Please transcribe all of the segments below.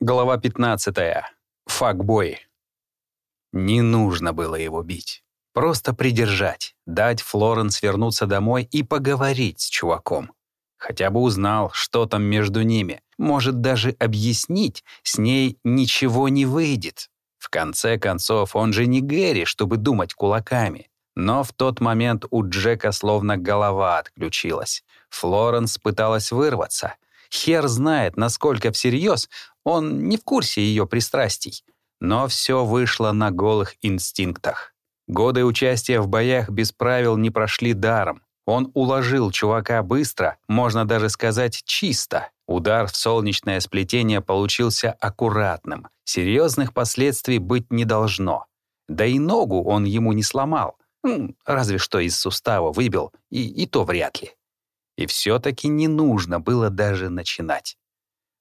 Глава 15. Факбой. Не нужно было его бить. Просто придержать, дать Флоренс вернуться домой и поговорить с чуваком. Хотя бы узнал, что там между ними. Может, даже объяснить, с ней ничего не выйдет. В конце концов, он же не Гэри, чтобы думать кулаками. Но в тот момент у Джека словно голова отключилась. Флоренс пыталась вырваться — Хер знает, насколько всерьез он не в курсе ее пристрастий. Но все вышло на голых инстинктах. Годы участия в боях без правил не прошли даром. Он уложил чувака быстро, можно даже сказать чисто. Удар в солнечное сплетение получился аккуратным. Серьезных последствий быть не должно. Да и ногу он ему не сломал. Разве что из сустава выбил, и, и то вряд ли. И все-таки не нужно было даже начинать.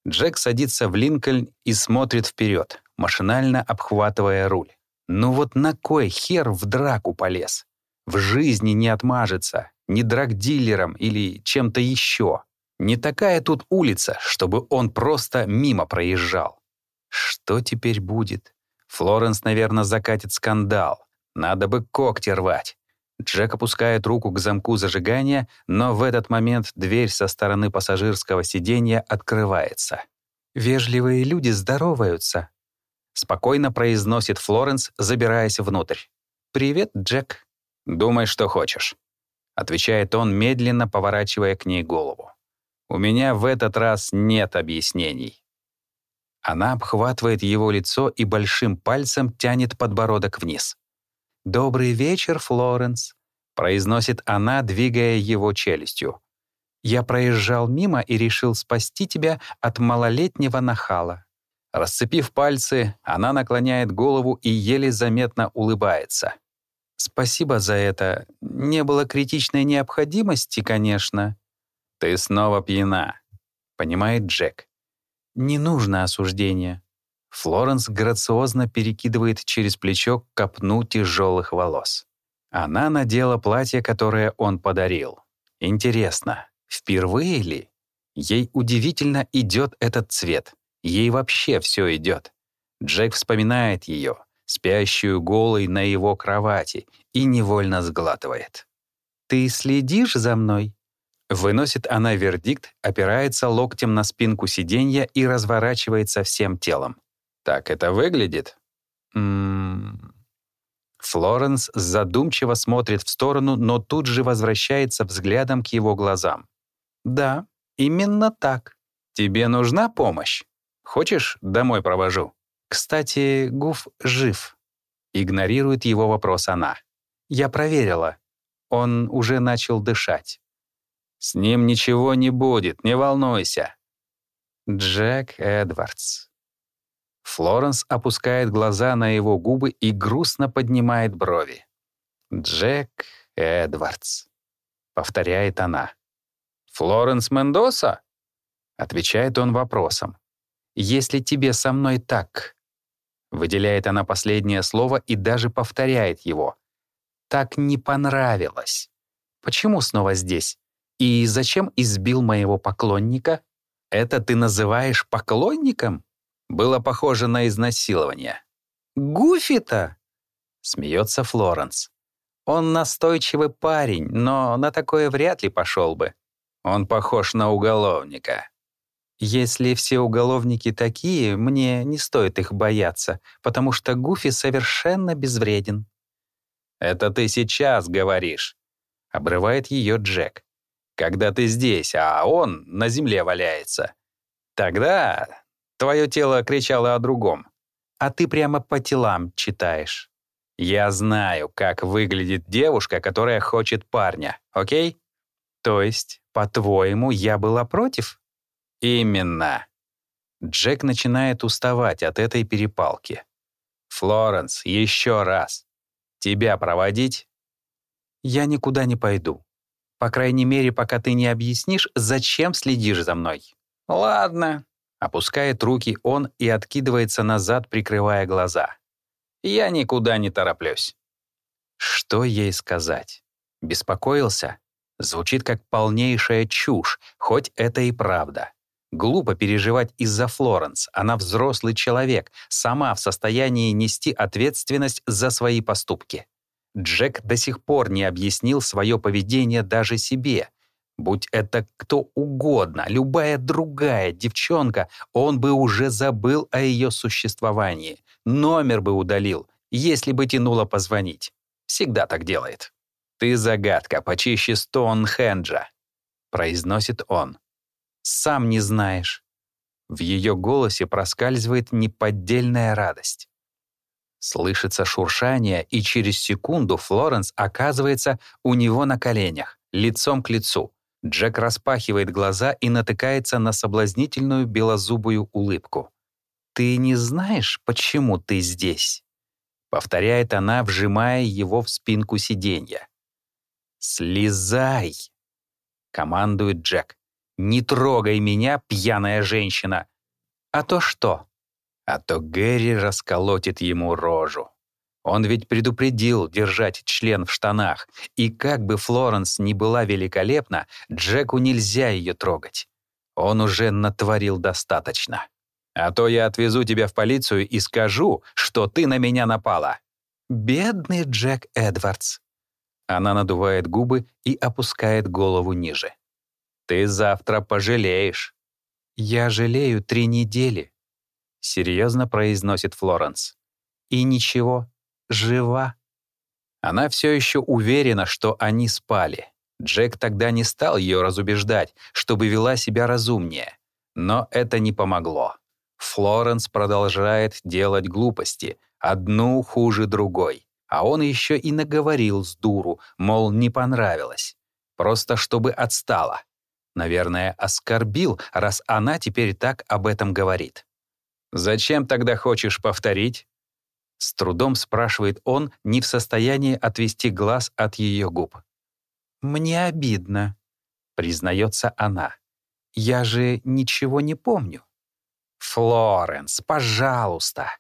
Джек садится в Линкольн и смотрит вперед, машинально обхватывая руль. Ну вот на кой хер в драку полез? В жизни не отмажется, ни драгдилером или чем-то еще. Не такая тут улица, чтобы он просто мимо проезжал. Что теперь будет? Флоренс, наверное, закатит скандал. Надо бы когти рвать. Джек опускает руку к замку зажигания, но в этот момент дверь со стороны пассажирского сиденья открывается. «Вежливые люди здороваются», — спокойно произносит Флоренс, забираясь внутрь. «Привет, Джек». «Думай, что хочешь», — отвечает он, медленно поворачивая к ней голову. «У меня в этот раз нет объяснений». Она обхватывает его лицо и большим пальцем тянет подбородок вниз. «Добрый вечер, Флоренс», — произносит она, двигая его челюстью. «Я проезжал мимо и решил спасти тебя от малолетнего нахала». Расцепив пальцы, она наклоняет голову и еле заметно улыбается. «Спасибо за это. Не было критичной необходимости, конечно». «Ты снова пьяна», — понимает Джек. «Не нужно осуждения. Флоренс грациозно перекидывает через плечо копну тяжелых волос. Она надела платье, которое он подарил. Интересно, впервые ли? Ей удивительно идет этот цвет. Ей вообще все идет. Джек вспоминает ее, спящую голой на его кровати, и невольно сглатывает. «Ты следишь за мной?» Выносит она вердикт, опирается локтем на спинку сиденья и разворачивается всем телом. Так это выглядит? Флоренс задумчиво смотрит в сторону, но тут же возвращается взглядом к его глазам. «Да, именно так. Тебе нужна помощь? Хочешь, домой провожу?» «Кстати, Гуф жив». Игнорирует его вопрос она. «Я проверила. Он уже начал дышать». «С ним ничего не будет, не волнуйся». Джек Эдвардс. Флоренс опускает глаза на его губы и грустно поднимает брови. «Джек Эдвардс», — повторяет она. «Флоренс Мендоса?» — отвечает он вопросом. «Если тебе со мной так...» Выделяет она последнее слово и даже повторяет его. «Так не понравилось. Почему снова здесь? И зачем избил моего поклонника? Это ты называешь поклонником?» Было похоже на изнасилование. «Гуфи-то!» — смеется Флоренс. «Он настойчивый парень, но на такое вряд ли пошел бы. Он похож на уголовника». «Если все уголовники такие, мне не стоит их бояться, потому что Гуфи совершенно безвреден». «Это ты сейчас говоришь», — обрывает ее Джек. «Когда ты здесь, а он на земле валяется. Тогда Твое тело кричало о другом. А ты прямо по телам читаешь. Я знаю, как выглядит девушка, которая хочет парня, окей? То есть, по-твоему, я была против? Именно. Джек начинает уставать от этой перепалки. Флоренс, еще раз. Тебя проводить? Я никуда не пойду. По крайней мере, пока ты не объяснишь, зачем следишь за мной. Ладно, Опускает руки он и откидывается назад, прикрывая глаза. Я никуда не тороплюсь. Что ей сказать? Беспокоился? Звучит как полнейшая чушь, хоть это и правда. Глупо переживать из-за Флоренс. Она взрослый человек, сама в состоянии нести ответственность за свои поступки. Джек до сих пор не объяснил свое поведение даже себе. Будь это кто угодно, любая другая девчонка, он бы уже забыл о ее существовании. Номер бы удалил, если бы тянуло позвонить. Всегда так делает. «Ты загадка почище Стоунхенджа», — произносит он сам не знаешь». В ее голосе проскальзывает неподдельная радость. Слышится шуршание, и через секунду Флоренс оказывается у него на коленях, лицом к лицу. Джек распахивает глаза и натыкается на соблазнительную белозубую улыбку. «Ты не знаешь, почему ты здесь?» — повторяет она, вжимая его в спинку сиденья. «Слезай!» — командует Джек. «Не трогай меня, пьяная женщина!» «А то что?» А то Гэри расколотит ему рожу. Он ведь предупредил держать член в штанах, и как бы Флоренс ни была великолепна, Джеку нельзя ее трогать. Он уже натворил достаточно. А то я отвезу тебя в полицию и скажу, что ты на меня напала. Бедный Джек Эдвардс. Она надувает губы и опускает голову ниже. Ты завтра пожалеешь. Я жалею три недели, серьезно произносит Флоренс. И ничего, жива. Она все еще уверена, что они спали. Джек тогда не стал ее разубеждать, чтобы вела себя разумнее. Но это не помогло. Флоренс продолжает делать глупости, одну хуже другой. А он еще и наговорил с дуру, мол, не понравилось. Просто чтобы отстала. Наверное, оскорбил, раз она теперь так об этом говорит. «Зачем тогда хочешь повторить?» С трудом спрашивает он, не в состоянии отвести глаз от ее губ. «Мне обидно», — признается она. «Я же ничего не помню». «Флоренс, пожалуйста!»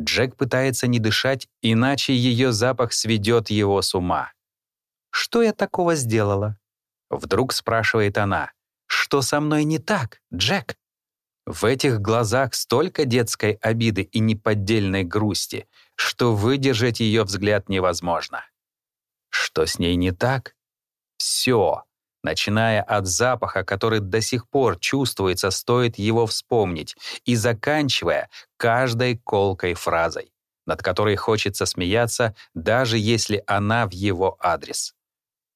Джек пытается не дышать, иначе ее запах сведет его с ума. «Что я такого сделала?» Вдруг спрашивает она. «Что со мной не так, Джек?» В этих глазах столько детской обиды и неподдельной грусти, что выдержать ее взгляд невозможно. Что с ней не так? Все, начиная от запаха, который до сих пор чувствуется, стоит его вспомнить, и заканчивая каждой колкой фразой, над которой хочется смеяться, даже если она в его адрес.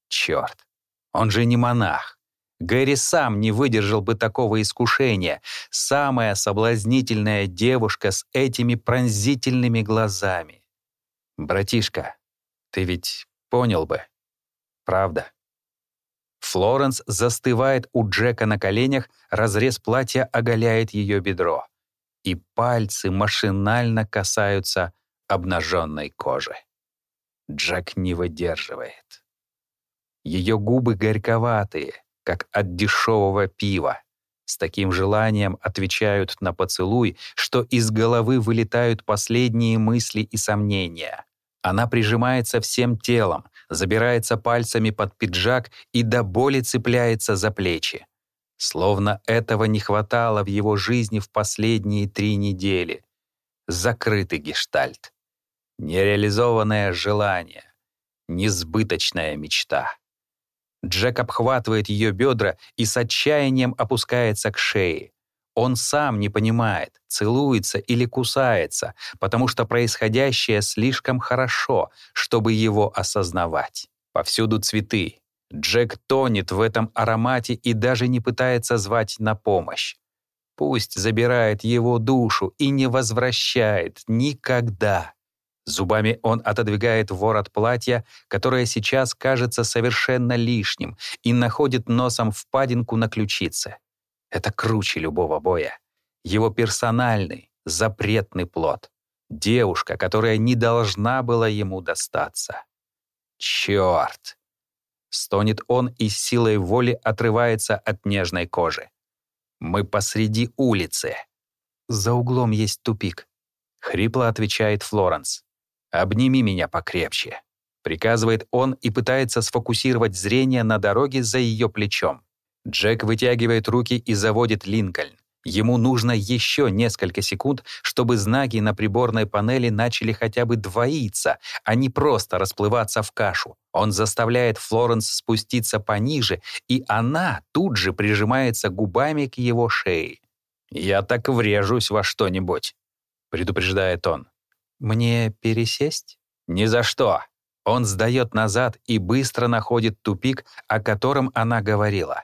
Черт, он же не монах. Гэри сам не выдержал бы такого искушения. Самая соблазнительная девушка с этими пронзительными глазами. «Братишка, ты ведь понял бы. Правда?» Флоренс застывает у Джека на коленях, разрез платья оголяет ее бедро. И пальцы машинально касаются обнаженной кожи. Джек не выдерживает. Ее губы горьковатые, как от дешевого пива. С таким желанием отвечают на поцелуй, что из головы вылетают последние мысли и сомнения. Она прижимается всем телом, забирается пальцами под пиджак и до боли цепляется за плечи. Словно этого не хватало в его жизни в последние три недели. Закрытый гештальт. Нереализованное желание. Несбыточная мечта. Джек обхватывает ее бедра и с отчаянием опускается к шее. Он сам не понимает, целуется или кусается, потому что происходящее слишком хорошо, чтобы его осознавать. Повсюду цветы. Джек тонет в этом аромате и даже не пытается звать на помощь. Пусть забирает его душу и не возвращает никогда. Зубами он отодвигает ворот платья, которое сейчас кажется совершенно лишним, и находит носом впадинку на ключице. Это круче любого боя. Его персональный, запретный плод. Девушка, которая не должна была ему достаться. Черт! Стонет он и с силой воли отрывается от нежной кожи. Мы посреди улицы. За углом есть тупик. Хрипло отвечает Флоренс. «Обними меня покрепче», — приказывает он и пытается сфокусировать зрение на дороге за ее плечом. Джек вытягивает руки и заводит Линкольн. Ему нужно еще несколько секунд, чтобы знаки на приборной панели начали хотя бы двоиться, а не просто расплываться в кашу. Он заставляет Флоренс спуститься пониже, и она тут же прижимается губами к его шее. «Я так врежусь во что-нибудь», — предупреждает он. «Мне пересесть?» «Ни за что». Он сдает назад и быстро находит тупик, о котором она говорила.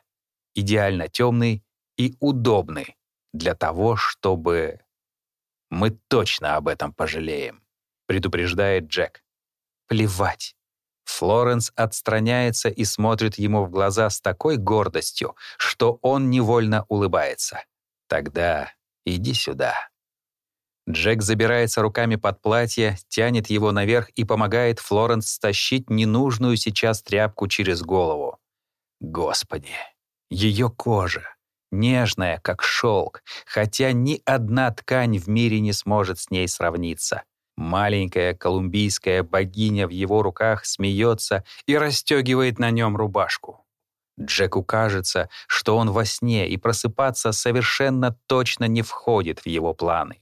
Идеально темный и удобный для того, чтобы... Мы точно об этом пожалеем, предупреждает Джек. Плевать. Флоренс отстраняется и смотрит ему в глаза с такой гордостью, что он невольно улыбается. Тогда иди сюда. Джек забирается руками под платье, тянет его наверх и помогает Флоренс стащить ненужную сейчас тряпку через голову. Господи, ее кожа, нежная, как шелк, хотя ни одна ткань в мире не сможет с ней сравниться. Маленькая колумбийская богиня в его руках смеется и расстегивает на нем рубашку. Джеку кажется, что он во сне, и просыпаться совершенно точно не входит в его планы.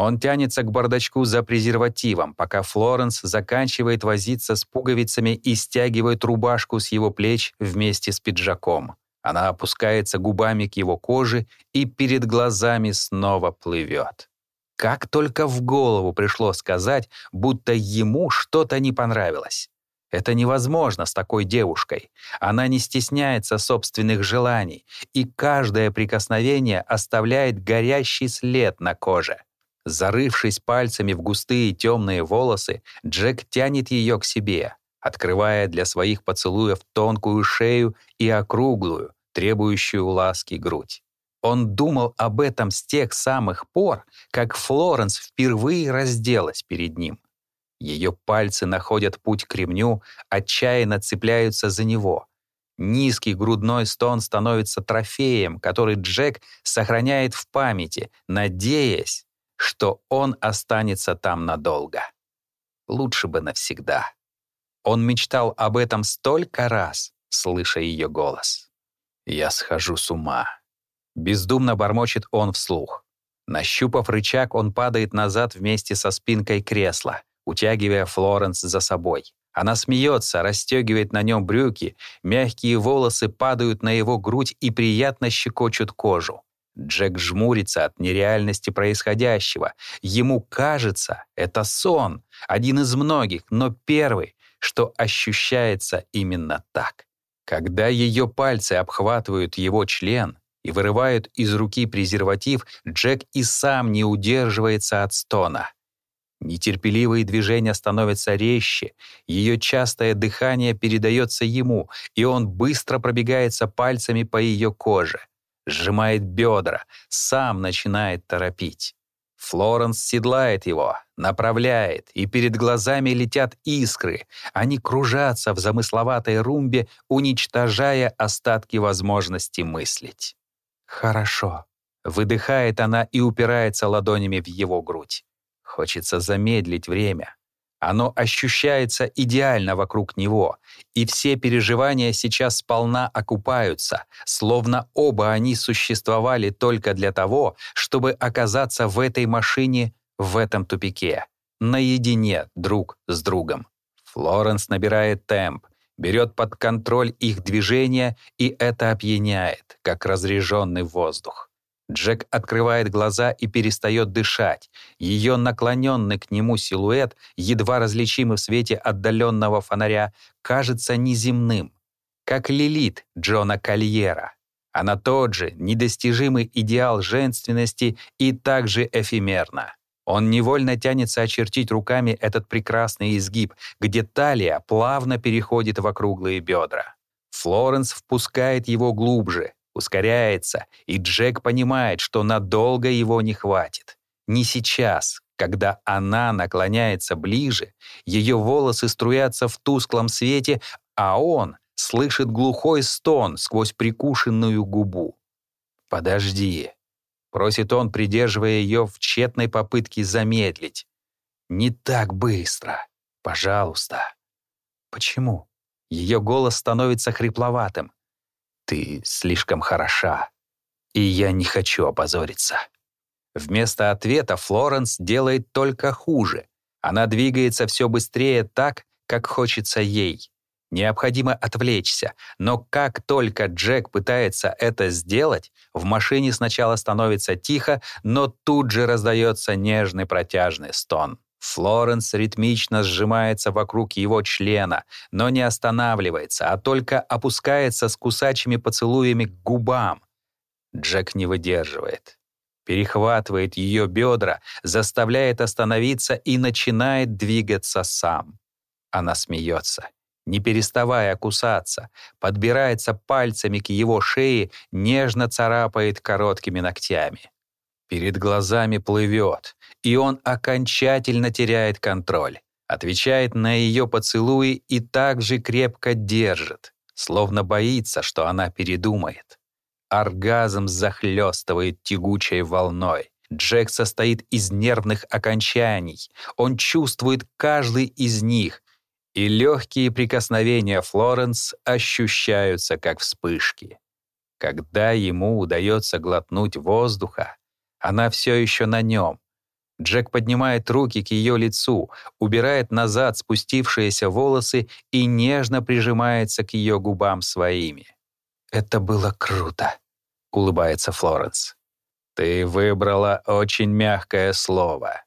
Он тянется к бардачку за презервативом, пока Флоренс заканчивает возиться с пуговицами и стягивает рубашку с его плеч вместе с пиджаком. Она опускается губами к его коже и перед глазами снова плывет. Как только в голову пришло сказать, будто ему что-то не понравилось. Это невозможно с такой девушкой. Она не стесняется собственных желаний, и каждое прикосновение оставляет горящий след на коже. Зарывшись пальцами в густые темные волосы, Джек тянет ее к себе, открывая для своих поцелуев тонкую шею и округлую, требующую ласки грудь. Он думал об этом с тех самых пор, как Флоренс впервые разделась перед ним. Ее пальцы находят путь к ремню, отчаянно цепляются за него. Низкий грудной стон становится трофеем, который Джек сохраняет в памяти, надеясь, что он останется там надолго. Лучше бы навсегда. Он мечтал об этом столько раз, слыша ее голос. «Я схожу с ума». Бездумно бормочет он вслух. Нащупав рычаг, он падает назад вместе со спинкой кресла, утягивая Флоренс за собой. Она смеется, расстегивает на нем брюки, мягкие волосы падают на его грудь и приятно щекочут кожу. Джек жмурится от нереальности происходящего. Ему кажется, это сон, один из многих, но первый, что ощущается именно так. Когда ее пальцы обхватывают его член и вырывают из руки презерватив, Джек и сам не удерживается от стона. Нетерпеливые движения становятся резче, ее частое дыхание передается ему, и он быстро пробегается пальцами по ее коже, сжимает бедра, сам начинает торопить. Флоренс седлает его, направляет, и перед глазами летят искры. Они кружатся в замысловатой румбе, уничтожая остатки возможности мыслить. «Хорошо», — выдыхает она и упирается ладонями в его грудь. Хочется замедлить время, оно ощущается идеально вокруг него, и все переживания сейчас сполна окупаются, словно оба они существовали только для того, чтобы оказаться в этой машине в этом тупике, наедине друг с другом. Флоренс набирает темп, берет под контроль их движения, и это опьяняет, как разреженный воздух. Джек открывает глаза и перестает дышать. Ее наклоненный к нему силуэт, едва различимый в свете отдаленного фонаря, кажется неземным, как Лилит Джона Кольера. Она тот же, недостижимый идеал женственности и также эфемерна. Он невольно тянется очертить руками этот прекрасный изгиб, где талия плавно переходит в округлые бедра. Флоренс впускает его глубже, ускоряется, и Джек понимает, что надолго его не хватит. Не сейчас, когда она наклоняется ближе, ее волосы струятся в тусклом свете, а он слышит глухой стон сквозь прикушенную губу. «Подожди», — просит он, придерживая ее в тщетной попытке замедлить. «Не так быстро. Пожалуйста». «Почему?» Ее голос становится хрипловатым. Ты слишком хороша, и я не хочу опозориться. Вместо ответа Флоренс делает только хуже. Она двигается все быстрее так, как хочется ей. Необходимо отвлечься, но как только Джек пытается это сделать, в машине сначала становится тихо, но тут же раздается нежный протяжный стон. Флоренс ритмично сжимается вокруг его члена, но не останавливается, а только опускается с кусачими поцелуями к губам. Джек не выдерживает. Перехватывает ее бедра, заставляет остановиться и начинает двигаться сам. Она смеется не переставая кусаться, подбирается пальцами к его шее, нежно царапает короткими ногтями. Перед глазами плывет, и он окончательно теряет контроль, отвечает на ее поцелуи и также крепко держит, словно боится, что она передумает. Оргазм захлестывает тягучей волной. Джек состоит из нервных окончаний. Он чувствует каждый из них, и легкие прикосновения Флоренс ощущаются как вспышки. Когда ему удается глотнуть воздуха, она все еще на нем. Джек поднимает руки к ее лицу, убирает назад спустившиеся волосы и нежно прижимается к ее губам своими. «Это было круто», — улыбается Флоренс. «Ты выбрала очень мягкое слово».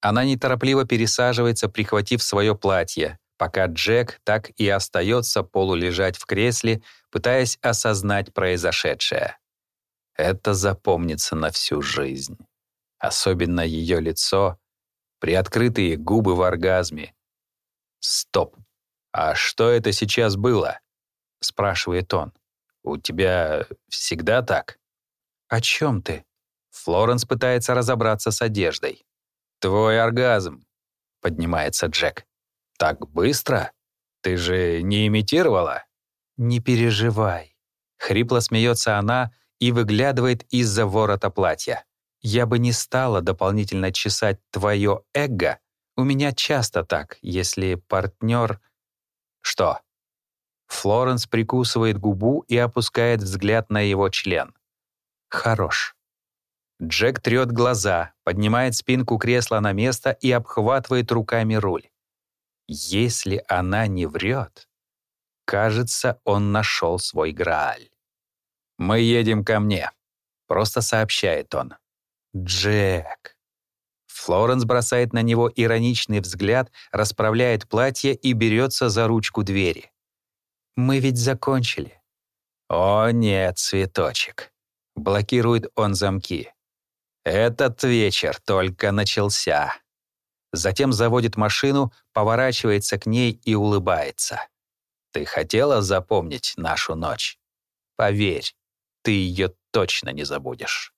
Она неторопливо пересаживается, прихватив свое платье, пока Джек так и остается полулежать в кресле, пытаясь осознать произошедшее. Это запомнится на всю жизнь. Особенно ее лицо, приоткрытые губы в оргазме. «Стоп! А что это сейчас было?» — спрашивает он. «У тебя всегда так?» «О чем ты?» Флоренс пытается разобраться с одеждой. «Твой оргазм», — поднимается Джек. «Так быстро? Ты же не имитировала?» «Не переживай». Хрипло смеется она и выглядывает из-за ворота платья. «Я бы не стала дополнительно чесать твое эго. У меня часто так, если партнер...» «Что?» Флоренс прикусывает губу и опускает взгляд на его член. «Хорош». Джек трет глаза, поднимает спинку кресла на место и обхватывает руками руль. Если она не врет, кажется, он нашел свой Грааль. «Мы едем ко мне», — просто сообщает он. «Джек». Флоренс бросает на него ироничный взгляд, расправляет платье и берется за ручку двери. «Мы ведь закончили». «О нет, цветочек», — блокирует он замки. «Этот вечер только начался» затем заводит машину, поворачивается к ней и улыбается. «Ты хотела запомнить нашу ночь? Поверь, ты ее точно не забудешь».